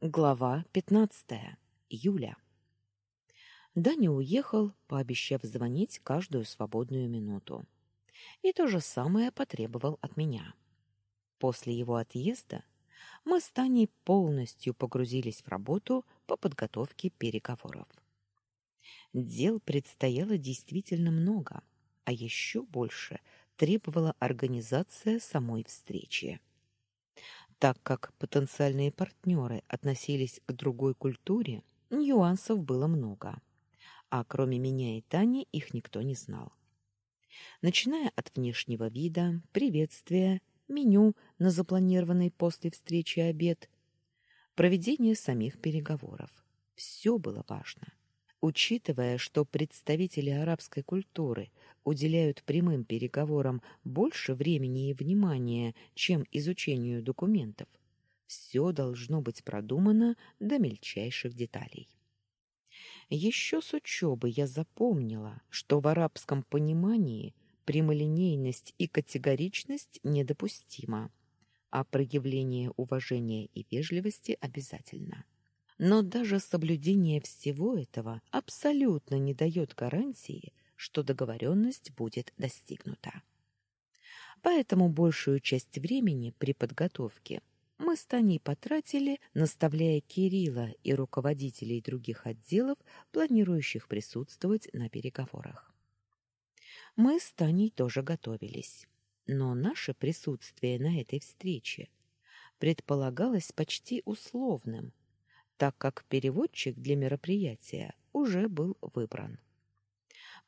Глава 15. Юля. Даня уехал, пообещав звонить каждую свободную минуту. И то же самое потребовал от меня. После его отъезда мы с Таней полностью погрузились в работу по подготовке переговоров. Дел предстояло действительно много, а еще больше требовала организация самой встречи. Так как потенциальные партнеры относились к другой культуре, нюансов было много. А кроме меня и Тани их никто не знал. Начиная от внешнего вида, приветствия, меню на запланированный после встречи обед, проведение самих переговоров. Все было важно. Учитывая, что представители арабской культуры уделяют прямым переговорам больше времени и внимания, чем изучению документов, все должно быть продумано до мельчайших деталей. Еще с учебы я запомнила, что в арабском понимании прямолинейность и категоричность недопустима, а проявление уважения и вежливости обязательно. Но даже соблюдение всего этого абсолютно не дает гарантии, что договоренность будет достигнута. Поэтому большую часть времени при подготовке мы с Таней потратили, наставляя Кирилла и руководителей других отделов, планирующих присутствовать на переговорах. Мы с Таней тоже готовились, но наше присутствие на этой встрече предполагалось почти условным, так как переводчик для мероприятия уже был выбран.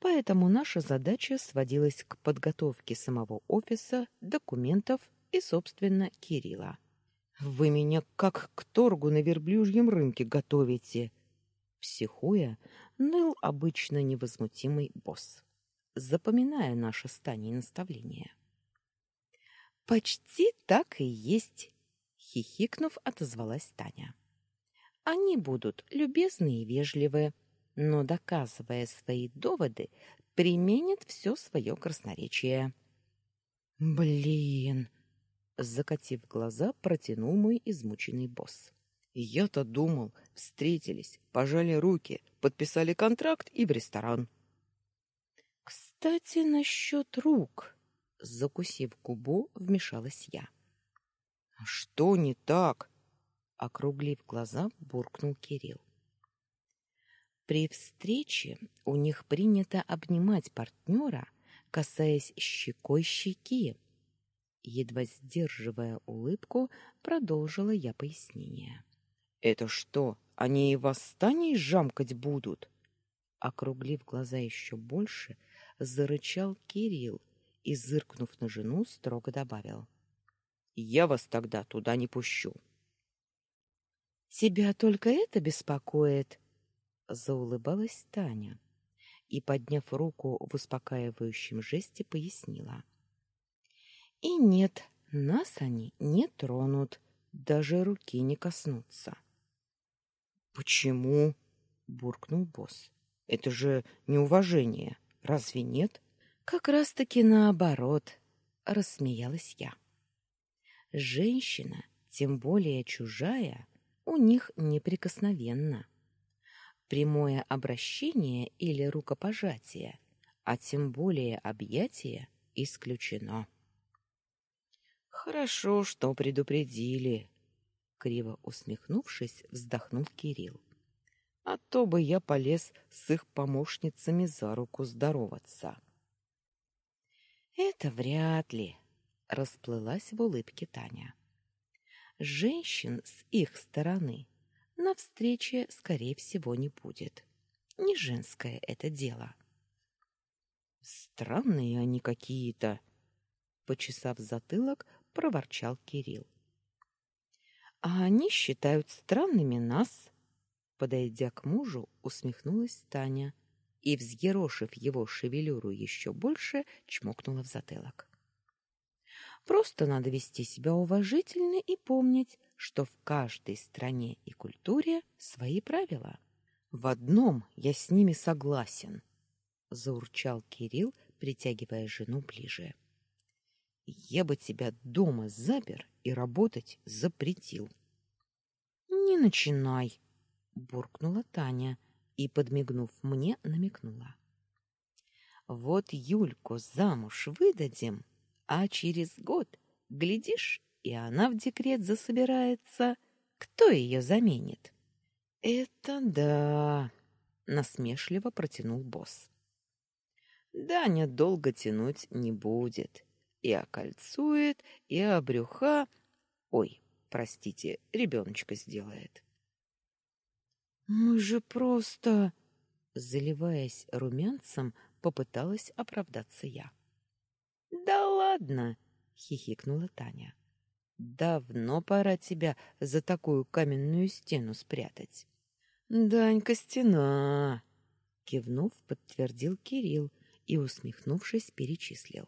Поэтому наша задача сводилась к подготовке самого офиса, документов и, собственно, Кирилла. «Вы меня как к торгу на верблюжьем рынке готовите!» Психуя, ныл обычно невозмутимый босс, запоминая наше стане наставления. «Почти так и есть!» — хихикнув, отозвалась Таня. Они будут любезны и вежливы, но, доказывая свои доводы, применят все свое красноречие. «Блин!» — закатив глаза, протянул мой измученный босс. «Я-то думал, встретились, пожали руки, подписали контракт и в ресторан». «Кстати, насчет рук...» — закусив губу, вмешалась я. «Что не так?» округлив глаза, буркнул Кирилл. При встрече у них принято обнимать партнера, касаясь щекой щеки. Едва сдерживая улыбку, продолжила я пояснение. «Это что, они и восстание жамкать будут?» Округлив глаза еще больше, зарычал Кирилл и, зыркнув на жену, строго добавил. «Я вас тогда туда не пущу». Тебя только это беспокоит? Заулыбалась Таня и, подняв руку в успокаивающем жесте, пояснила. И нет, нас они не тронут, даже руки не коснутся. Почему? буркнул босс. Это же неуважение, разве нет? Как раз-таки наоборот, рассмеялась я. Женщина, тем более чужая, у них неприкосновенно. Прямое обращение или рукопожатие, а тем более объятие, исключено. Хорошо, что предупредили, криво усмехнувшись, вздохнул Кирилл. А то бы я полез с их помощницами за руку здороваться. Это вряд ли, расплылась в улыбке Таня женщин с их стороны на встрече, скорее всего, не будет. Не женское это дело. Странные они какие-то, почесав затылок, проворчал Кирилл. А они считают странными нас, подойдя к мужу, усмехнулась Таня и, взъерошив его шевелюру еще больше, чмокнула в затылок. Просто надо вести себя уважительно и помнить, что в каждой стране и культуре свои правила. В одном я с ними согласен, заурчал Кирилл, притягивая жену ближе. Я бы тебя дома запер и работать запретил. Не начинай, буркнула Таня и, подмигнув мне, намекнула. Вот Юльку замуж выдадим, а через год, глядишь, и она в декрет засобирается. Кто ее заменит? Это да, насмешливо протянул босс. Даня долго тянуть не будет. И окольцует, и обрюха... Ой, простите, ребеночка сделает. Мы же просто... Заливаясь румянцем, попыталась оправдаться я. Да ладно, хихикнула Таня. Давно пора тебя за такую каменную стену спрятать. Данька стена, кивнув, подтвердил Кирилл и усмехнувшись перечислил.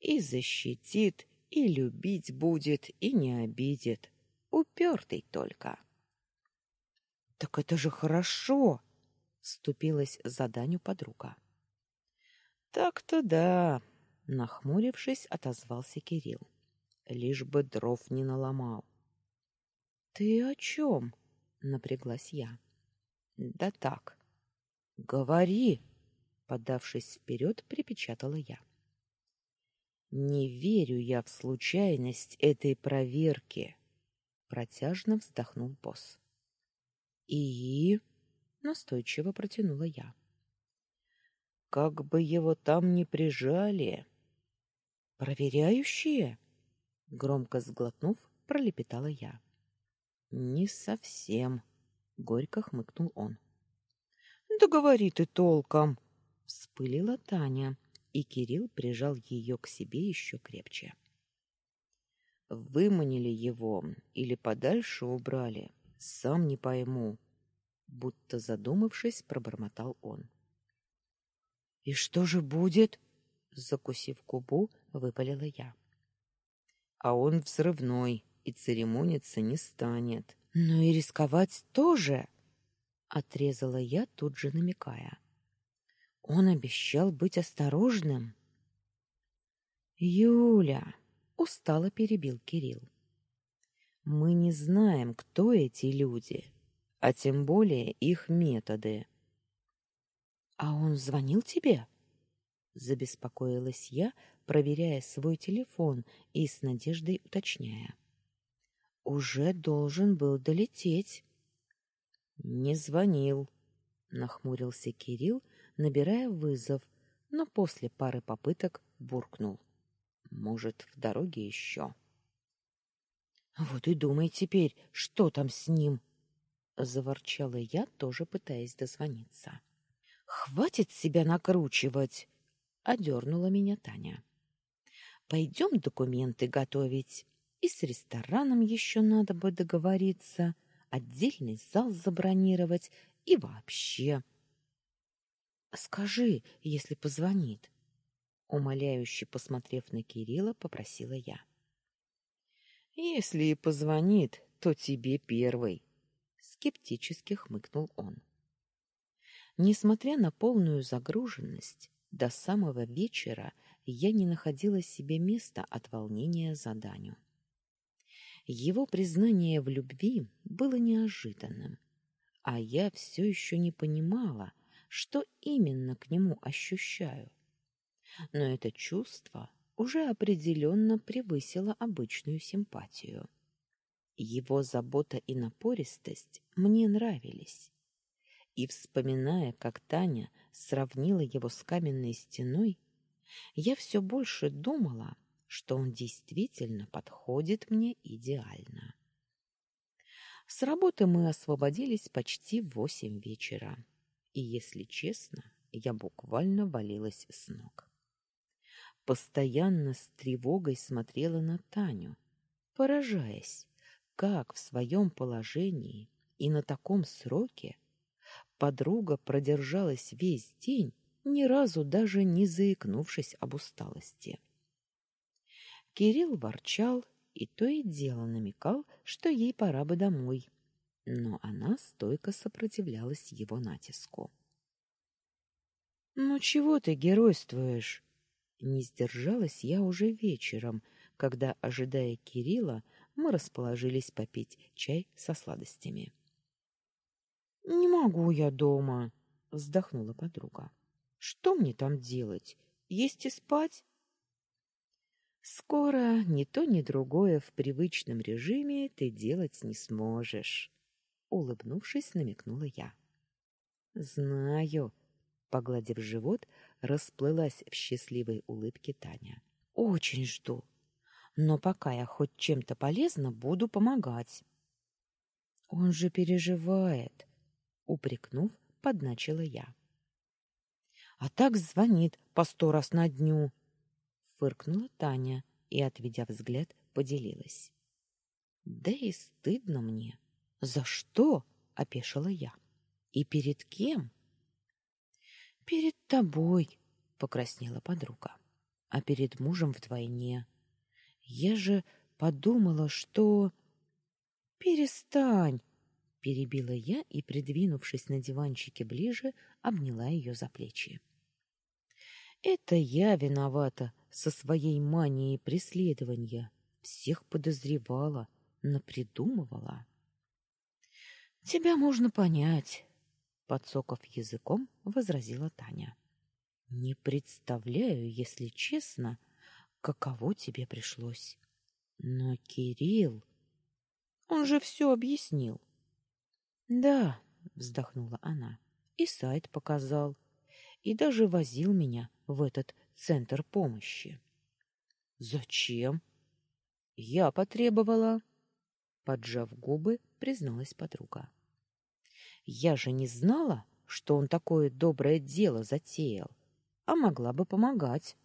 И защитит, и любить будет, и не обидит. Упертый только. Так это же хорошо, вступилась за Даню подруга. Так-то да, нахмурившись, отозвался Кирилл. Лишь бы дров не наломал. Ты о чем? напряглась я. Да так. Говори, подавшись вперед, припечатала я. Не верю я в случайность этой проверки, протяжно вздохнул босс. И настойчиво протянула я. Как бы его там ни прижали. Проверяющие? Громко сглотнув, пролепетала я. Не совсем, горько хмыкнул он. Да говори ты толком, вспылила Таня, и Кирилл прижал ее к себе еще крепче. Выманили его или подальше убрали, сам не пойму, будто задумавшись, пробормотал он. И что же будет? закусив губу, выпалила я. А он взрывной и церемониться не станет. Но и рисковать тоже, отрезала я, тут же намекая. Он обещал быть осторожным. Юля, устало перебил Кирилл. Мы не знаем, кто эти люди, а тем более их методы. А он звонил тебе? забеспокоилась я, проверяя свой телефон и с надеждой уточняя. Уже должен был долететь. Не звонил, нахмурился Кирилл, набирая вызов, но после пары попыток буркнул: "Может, в дороге еще?» Вот и думай теперь, что там с ним, заворчала я, тоже пытаясь дозвониться. Хватит себя накручивать, одернула меня Таня. Пойдем документы готовить. И с рестораном еще надо бы договориться, отдельный зал забронировать и вообще. Скажи, если позвонит, умоляюще посмотрев на Кирилла, попросила я. Если и позвонит, то тебе первый, скептически хмыкнул он. Несмотря на полную загруженность, до самого вечера я не находила себе места от волнения за Даню. Его признание в любви было неожиданным, а я все еще не понимала, что именно к нему ощущаю. Но это чувство уже определенно превысило обычную симпатию. Его забота и напористость мне нравились. И вспоминая, как Таня сравнила его с каменной стеной, я все больше думала, что он действительно подходит мне идеально. С работы мы освободились почти в восемь вечера, и, если честно, я буквально валилась с ног. Постоянно с тревогой смотрела на Таню, поражаясь, как в своем положении и на таком сроке Подруга продержалась весь день, ни разу даже не заикнувшись об усталости. Кирилл ворчал и то и дело намекал, что ей пора бы домой, но она стойко сопротивлялась его натиску. «Ну чего ты геройствуешь?» Не сдержалась я уже вечером, когда, ожидая Кирилла, мы расположились попить чай со сладостями. Не могу я дома, вздохнула подруга. Что мне там делать? Есть и спать? Скоро ни то, ни другое в привычном режиме ты делать не сможешь, улыбнувшись, намекнула я. Знаю, погладив живот, расплылась в счастливой улыбке Таня. Очень жду. Но пока я хоть чем-то полезна, буду помогать. Он же переживает, упрекнув, подначила я. А так звонит по сто раз на дню, фыркнула Таня и, отведя взгляд, поделилась. Да и стыдно мне. За что? опешила я. И перед кем? Перед тобой, покраснела подруга. А перед мужем вдвойне. Я же подумала, что Перестань, перебила я и, придвинувшись на диванчике ближе, обняла ее за плечи. Это я виновата со своей манией преследования. Всех подозревала, напридумывала. Тебя можно понять, подсоков языком, возразила Таня. Не представляю, если честно, каково тебе пришлось. Но Кирилл, он же все объяснил. Да, вздохнула она. И сайт показал, и даже возил меня в этот центр помощи. Зачем? Я потребовала, поджав губы, призналась подруга. Я же не знала, что он такое доброе дело затеял, а могла бы помогать.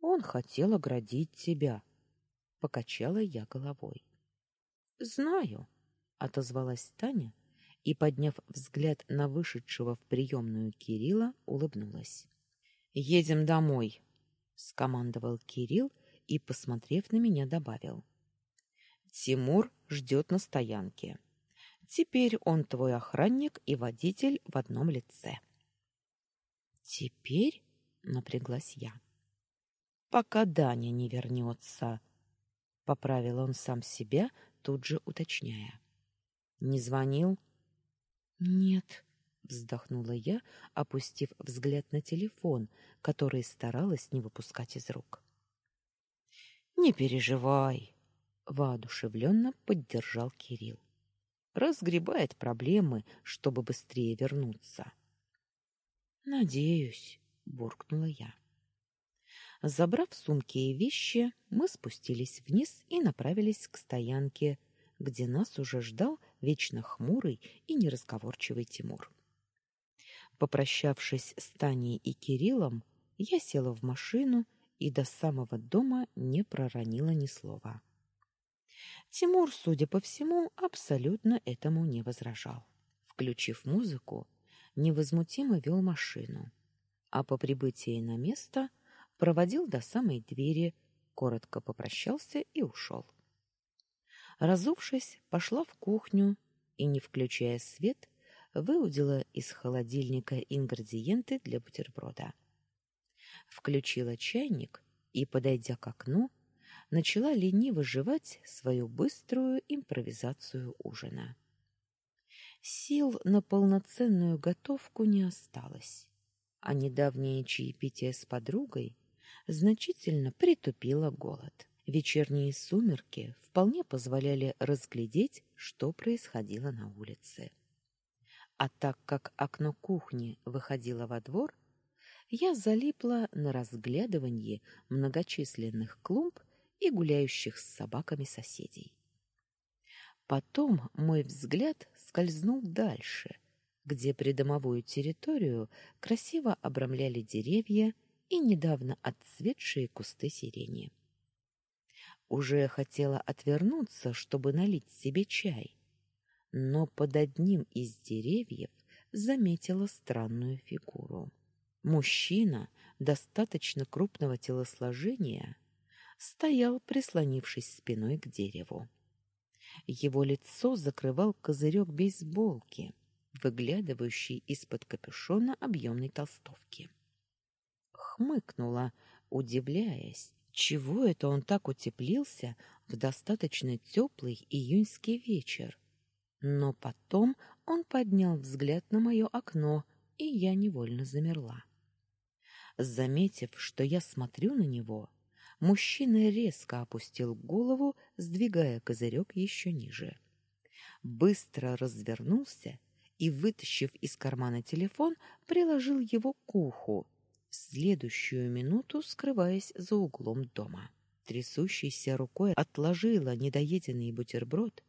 Он хотел оградить тебя, покачала я головой. Знаю, отозвалась Таня и, подняв взгляд на вышедшего в приемную Кирилла, улыбнулась. Едем домой, скомандовал Кирилл и, посмотрев на меня, добавил: Тимур ждет на стоянке. Теперь он твой охранник и водитель в одном лице. Теперь напряглась я. Пока Даня не вернется, поправил он сам себя, тут же уточняя. Не звонил? Нет, вздохнула я, опустив взгляд на телефон, который старалась не выпускать из рук. Не переживай, воодушевленно поддержал Кирилл. Разгребает проблемы, чтобы быстрее вернуться. Надеюсь, буркнула я. Забрав сумки и вещи, мы спустились вниз и направились к стоянке, где нас уже ждал вечно хмурый и неразговорчивый Тимур. Попрощавшись с Таней и Кириллом, я села в машину и до самого дома не проронила ни слова. Тимур, судя по всему, абсолютно этому не возражал. Включив музыку, невозмутимо вел машину, а по прибытии на место проводил до самой двери, коротко попрощался и ушел. Разувшись, пошла в кухню и, не включая свет, выудила из холодильника ингредиенты для бутерброда. Включила чайник и, подойдя к окну, начала лениво жевать свою быструю импровизацию ужина. Сил на полноценную готовку не осталось, а недавнее чаепитие с подругой значительно притупило голод. Вечерние сумерки вполне позволяли разглядеть, что происходило на улице. А так как окно кухни выходило во двор, я залипла на разглядывание многочисленных клумб и гуляющих с собаками соседей. Потом мой взгляд скользнул дальше, где придомовую территорию красиво обрамляли деревья и недавно отцветшие кусты сирени. Уже хотела отвернуться, чтобы налить себе чай, но под одним из деревьев заметила странную фигуру. Мужчина достаточно крупного телосложения стоял, прислонившись спиной к дереву. Его лицо закрывал козырек бейсболки, выглядывающий из-под капюшона объемной толстовки. Хмыкнула, удивляясь, Чего это он так утеплился в достаточно теплый июньский вечер? Но потом он поднял взгляд на мое окно, и я невольно замерла. Заметив, что я смотрю на него, мужчина резко опустил голову, сдвигая козырек еще ниже. Быстро развернулся и, вытащив из кармана телефон, приложил его к уху, в следующую минуту скрываясь за углом дома. Трясущейся рукой отложила недоеденный бутерброд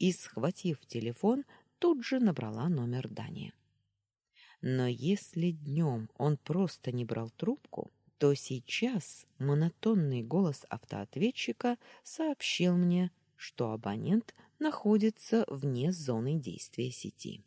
и, схватив телефон, тут же набрала номер Дани. Но если днем он просто не брал трубку, то сейчас монотонный голос автоответчика сообщил мне, что абонент находится вне зоны действия сети.